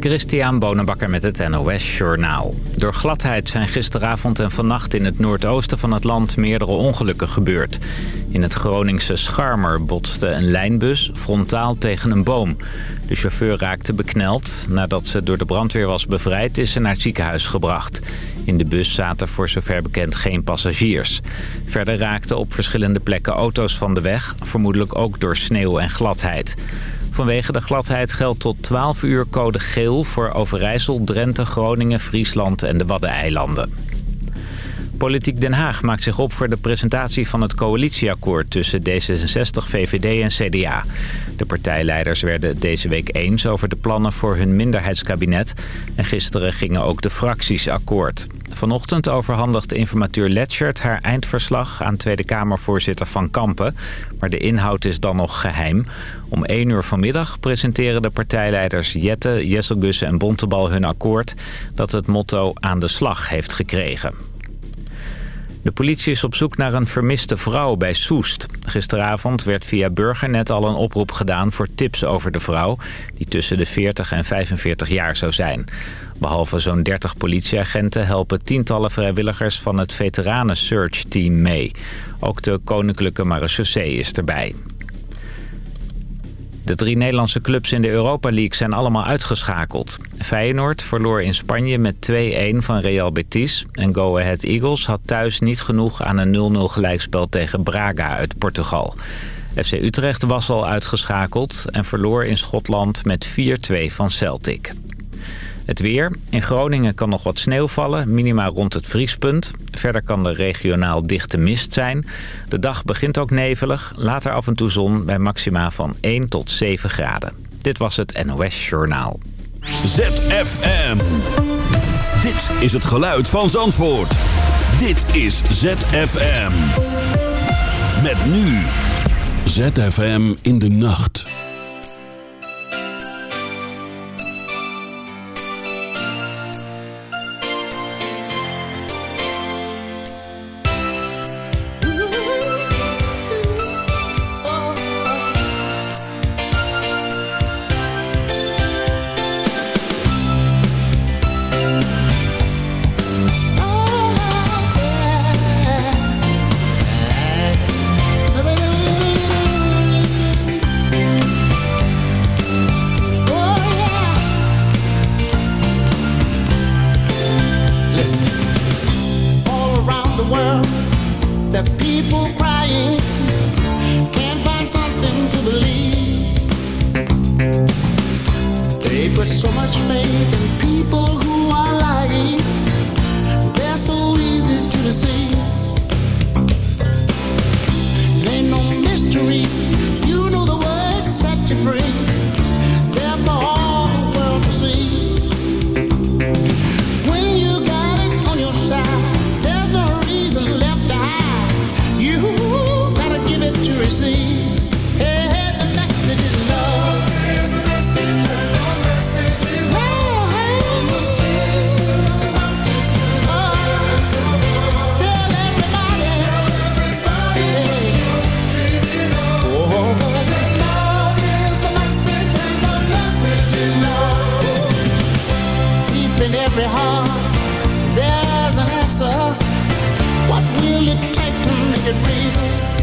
Christian Bonenbakker met het NOS Journaal. Door gladheid zijn gisteravond en vannacht in het noordoosten van het land meerdere ongelukken gebeurd. In het Groningse Scharmer botste een lijnbus frontaal tegen een boom. De chauffeur raakte bekneld. Nadat ze door de brandweer was bevrijd is ze naar het ziekenhuis gebracht. In de bus zaten voor zover bekend geen passagiers. Verder raakten op verschillende plekken auto's van de weg, vermoedelijk ook door sneeuw en gladheid. Vanwege de gladheid geldt tot 12 uur code geel voor Overijssel, Drenthe, Groningen, Friesland en de Waddeneilanden. Politiek Den Haag maakt zich op voor de presentatie van het coalitieakkoord tussen D66, VVD en CDA. De partijleiders werden deze week eens over de plannen voor hun minderheidskabinet. En gisteren gingen ook de fracties akkoord. Vanochtend overhandigde informateur Letchert haar eindverslag aan Tweede Kamervoorzitter Van Kampen. Maar de inhoud is dan nog geheim. Om 1 uur vanmiddag presenteren de partijleiders Jette, Jesselgussen en Bontebal hun akkoord... dat het motto aan de slag heeft gekregen. De politie is op zoek naar een vermiste vrouw bij Soest. Gisteravond werd via Burgernet al een oproep gedaan voor tips over de vrouw... die tussen de 40 en 45 jaar zou zijn. Behalve zo'n 30 politieagenten helpen tientallen vrijwilligers van het Veteranen Search Team mee. Ook de Koninklijke Marechaussee is erbij. De drie Nederlandse clubs in de Europa League zijn allemaal uitgeschakeld. Feyenoord verloor in Spanje met 2-1 van Real Betis. En Go Ahead Eagles had thuis niet genoeg aan een 0-0 gelijkspel tegen Braga uit Portugal. FC Utrecht was al uitgeschakeld en verloor in Schotland met 4-2 van Celtic. Het weer. In Groningen kan nog wat sneeuw vallen, minima rond het vriespunt. Verder kan er regionaal dichte mist zijn. De dag begint ook nevelig, later af en toe zon bij maxima van 1 tot 7 graden. Dit was het NOS Journaal. ZFM. Dit is het geluid van Zandvoort. Dit is ZFM. Met nu. ZFM in de nacht. every heart there's an answer. What will it take to make it real?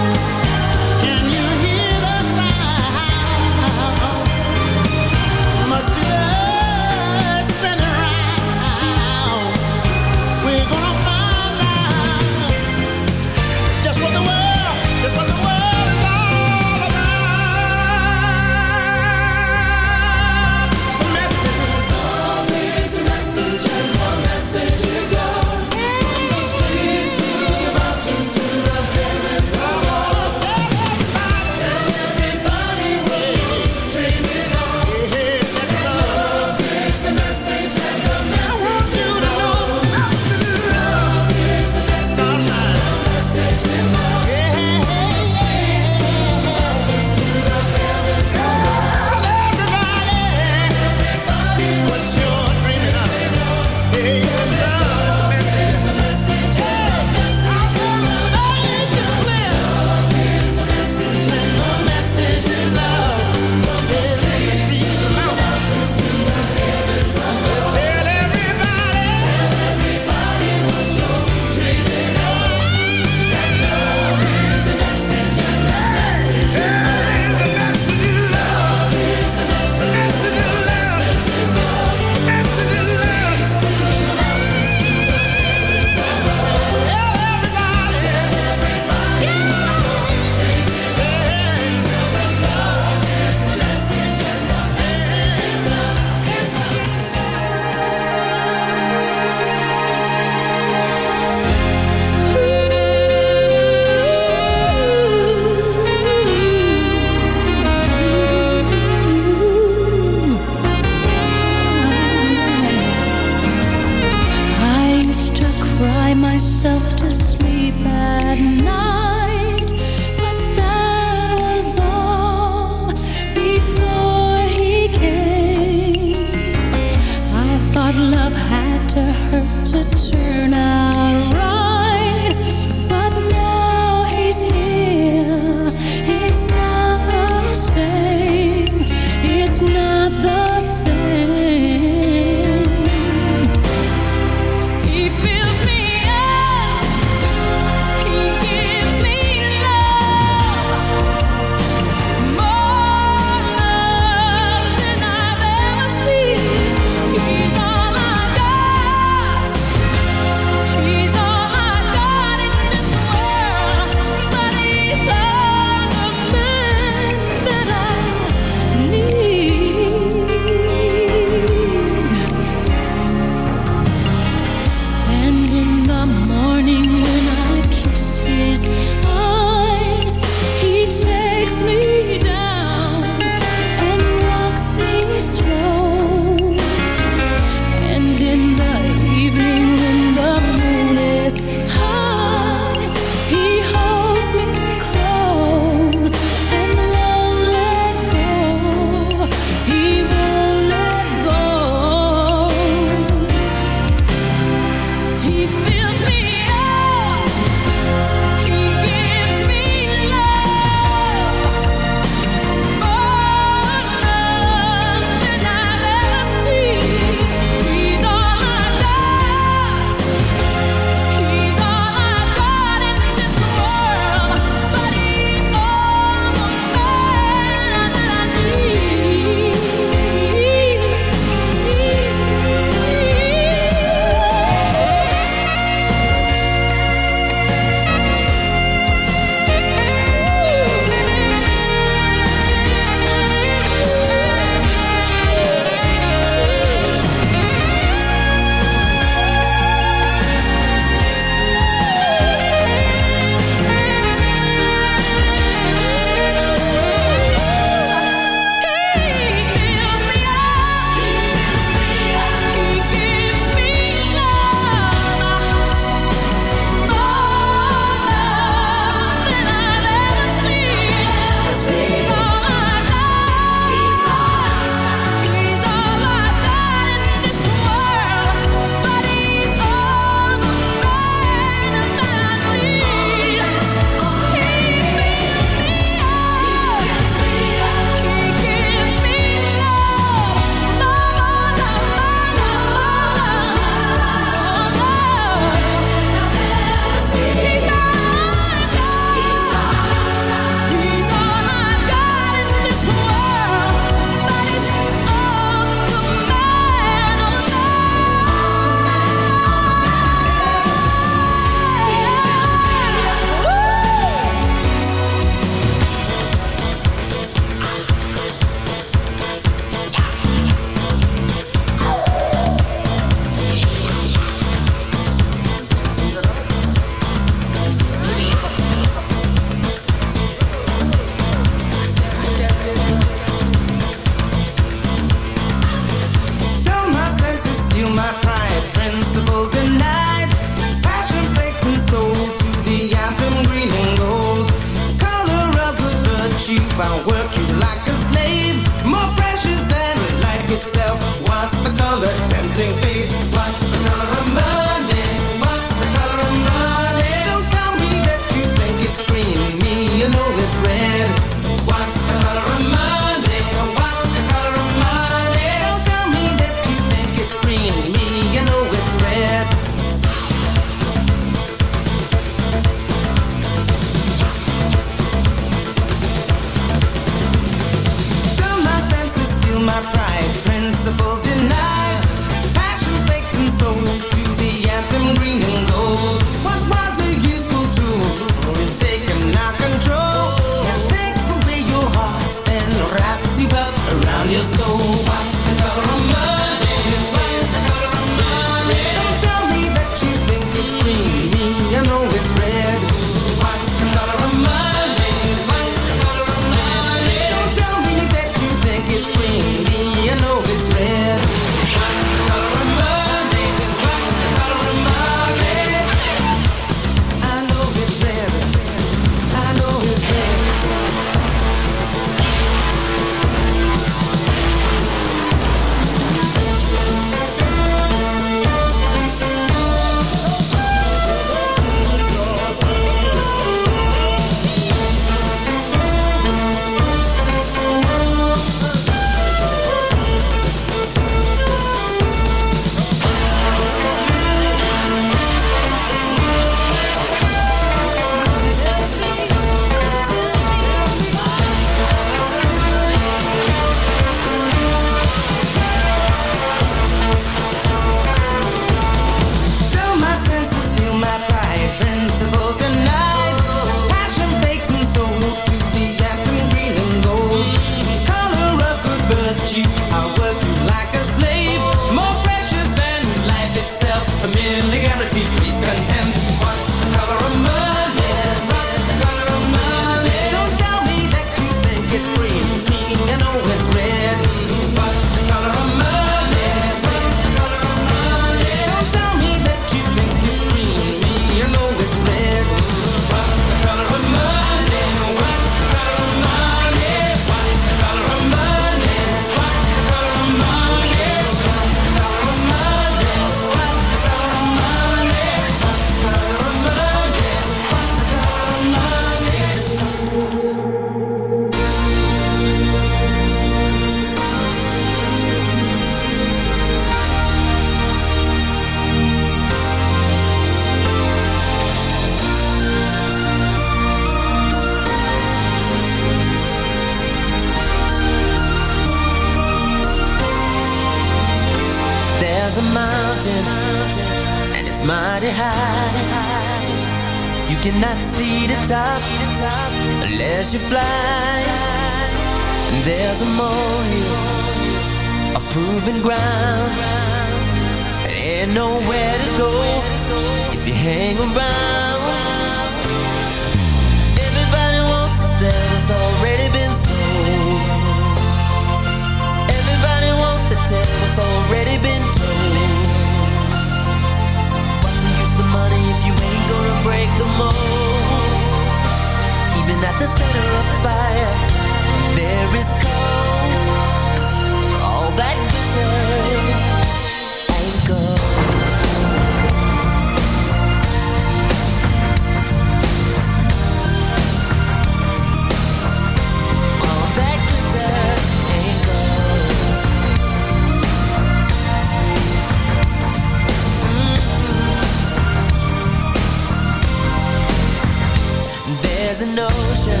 notion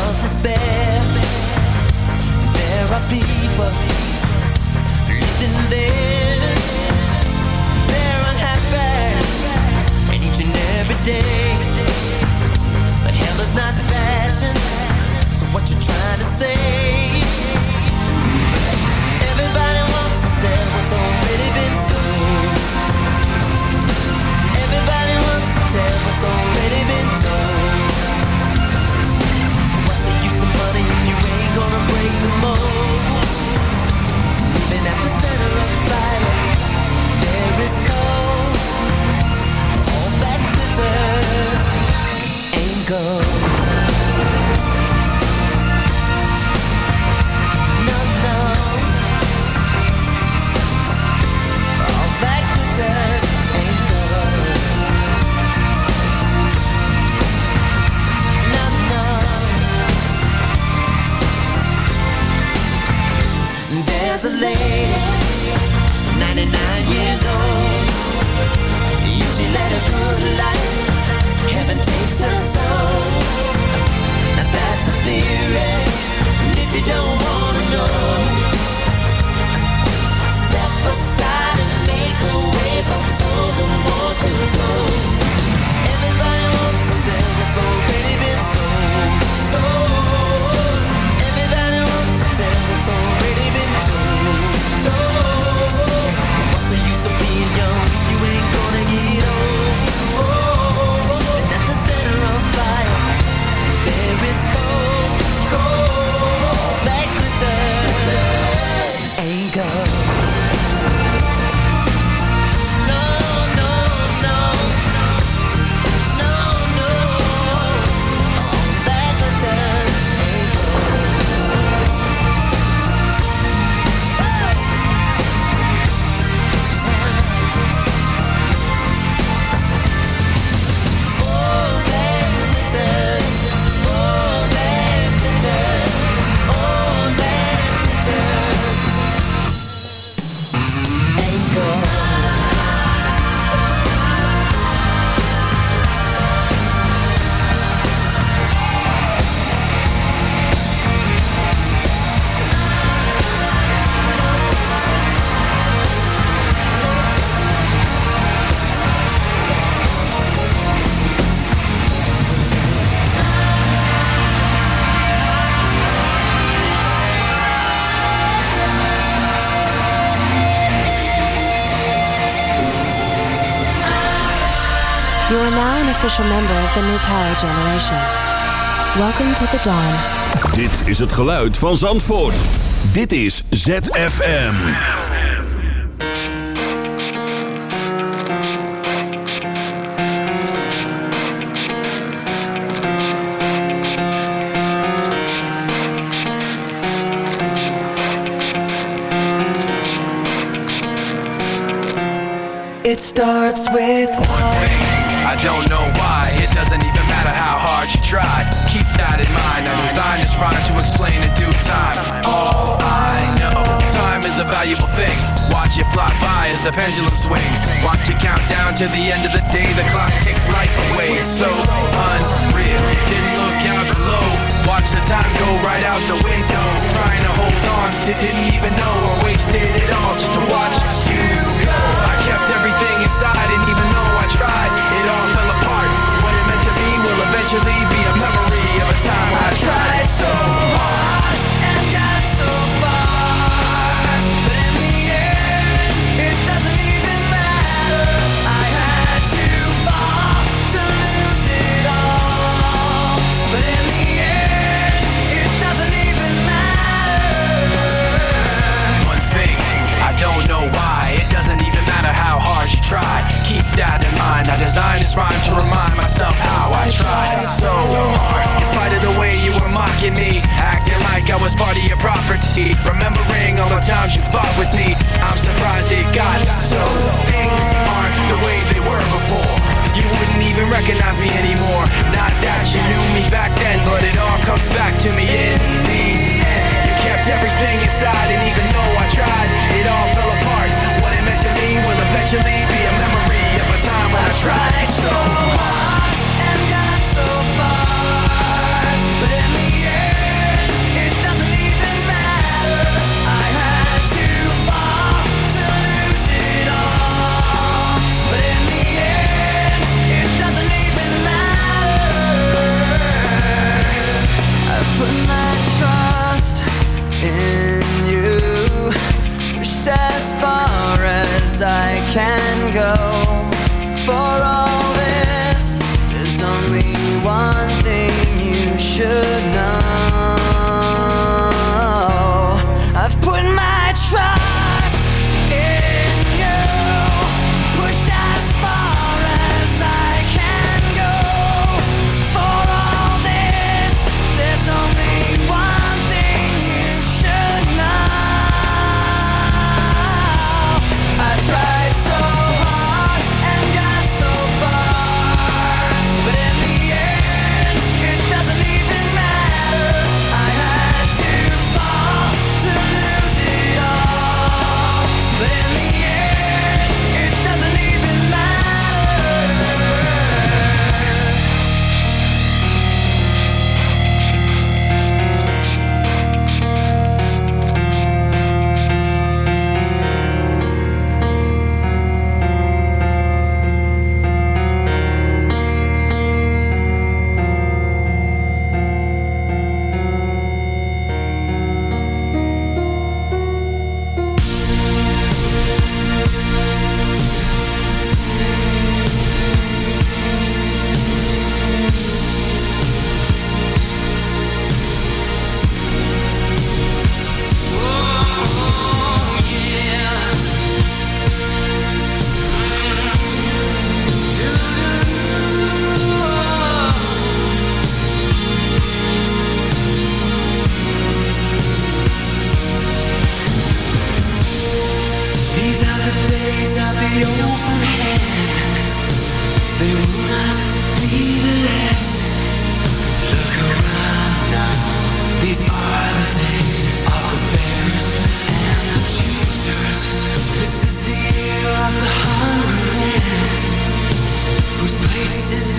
of despair. There are people living there. They're unhappy, and each and every day. But hell is not fashion. So what you trying to say? Everybody wants to sell what's already been. go. special member of the new power generation. Welcome to the dawn. Dit is het geluid van Zandvoort. Dit is ZFM. It starts with one. I don't know how hard you tried. Keep that in mind. I designed this rhyme to explain in due time. All I know, time is a valuable thing. Watch it fly by as the pendulum swings. Watch it count down to the end of the day. The clock takes life away.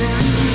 Yes.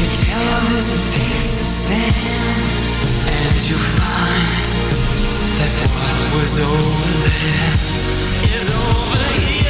Your television takes a stand And you find That what was over there Is over here.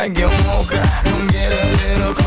Like your mocha. Come get a little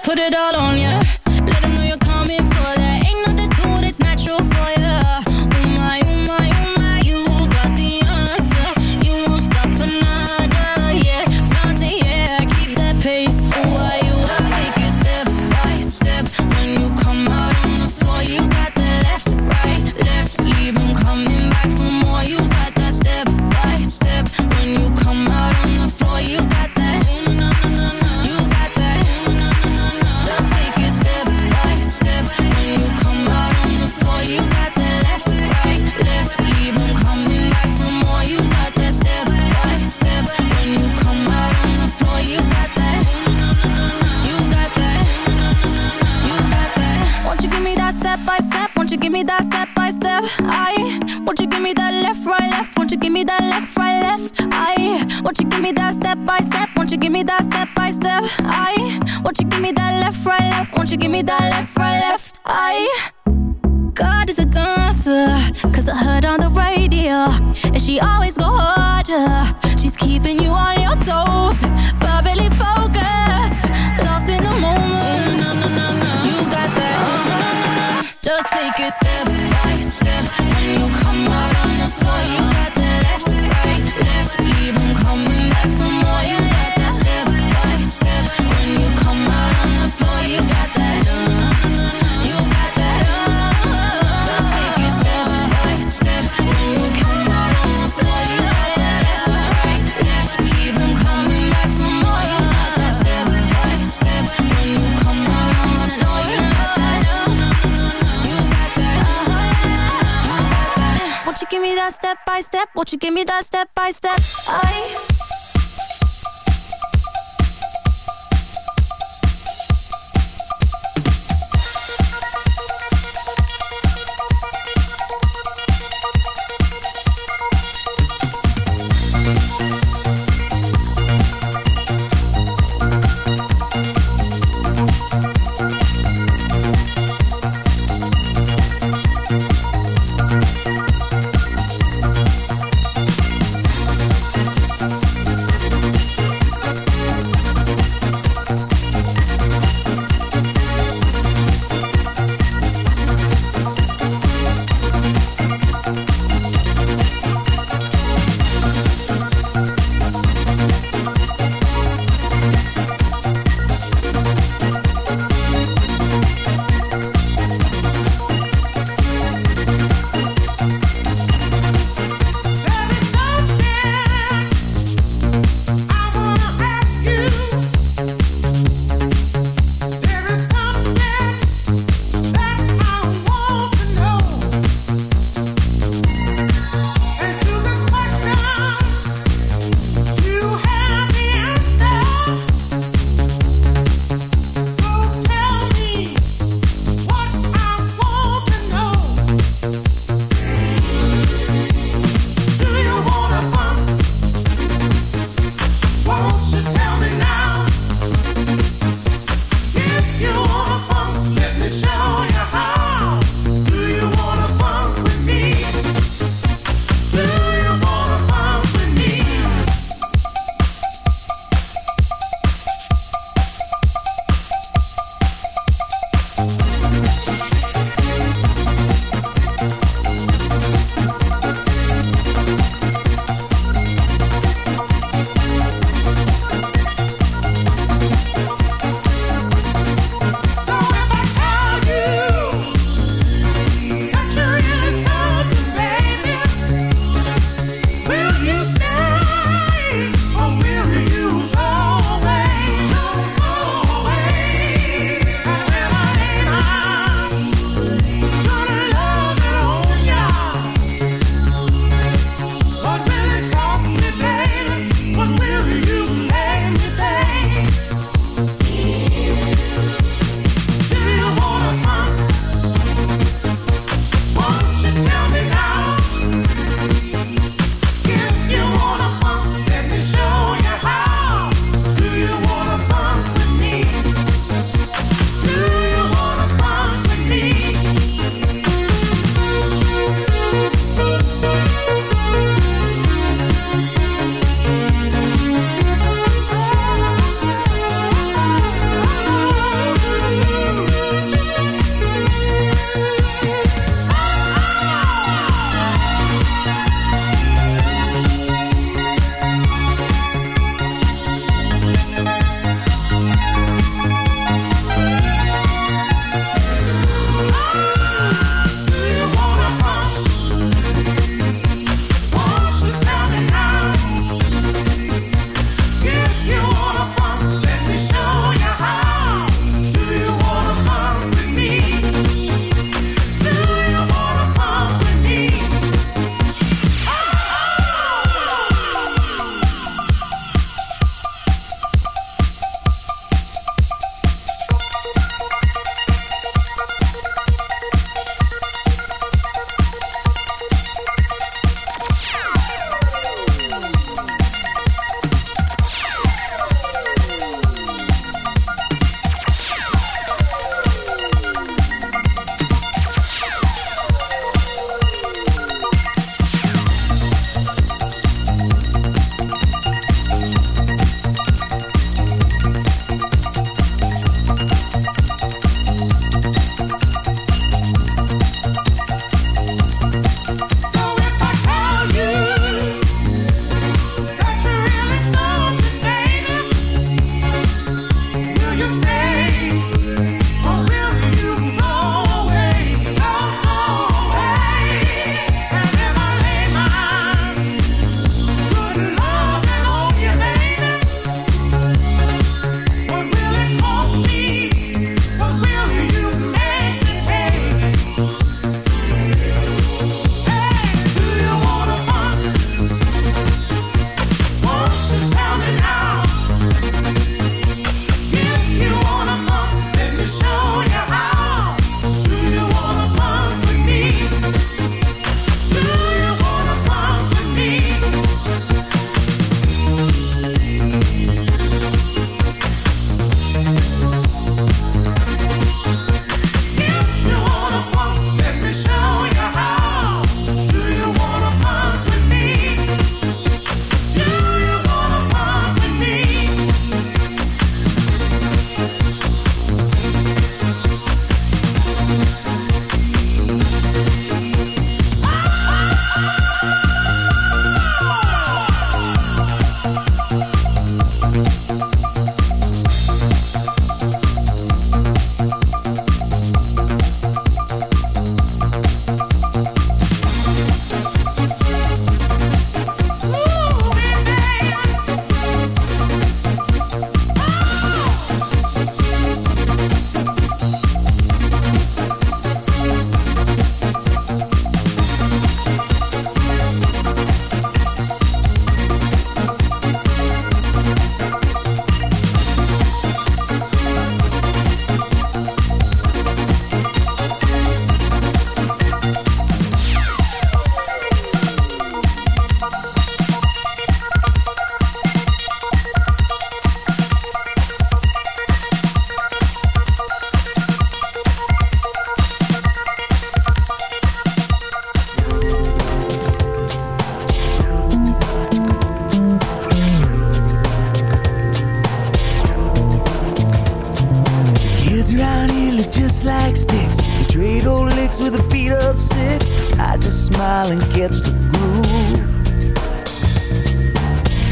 put it all on you. that left, right, left I. God is a dancer Cause I heard on the radio And she always go harder. She's keeping you on your toes Perfectly focused Lost in the moment. Mm, no, no, no, You got that uh, Just take a step give me that step by step. I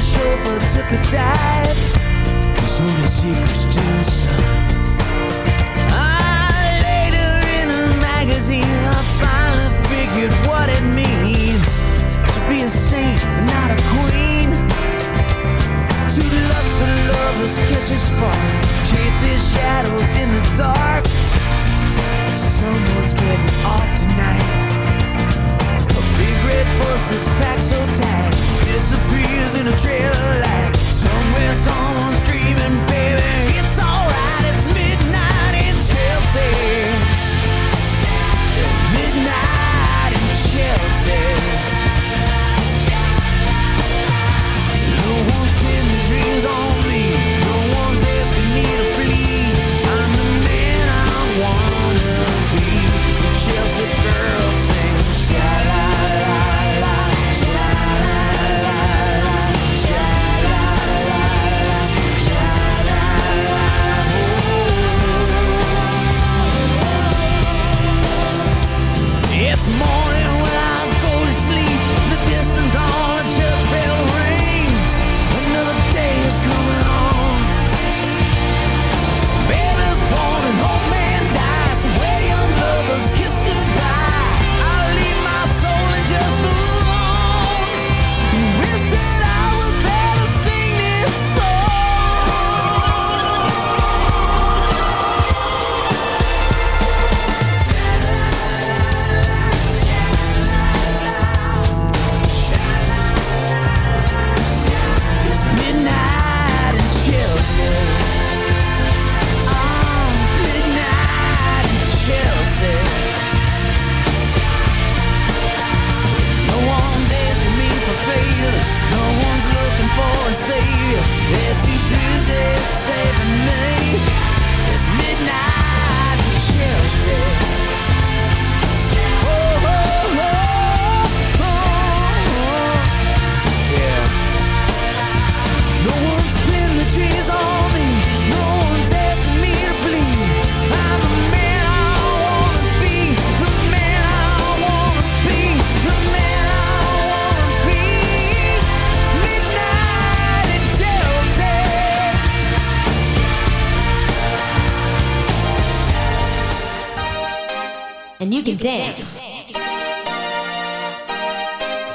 A chauffeur took a dive. There's only secrets to the. Ah, later in a magazine, I finally figured what it means to be a saint, not a queen. To Two lustful lovers catch a spark, chase their shadows in the dark. Someone's getting off tonight. Red bus that's packed so tight disappears in a trail of light. Somewhere someone's dreaming, baby. It's alright, it's midnight in Chelsea. Midnight in Chelsea. No one's pinning dreams on me.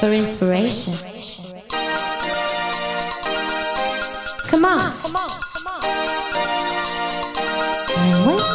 For inspiration. Come on. And wait. Dancing around,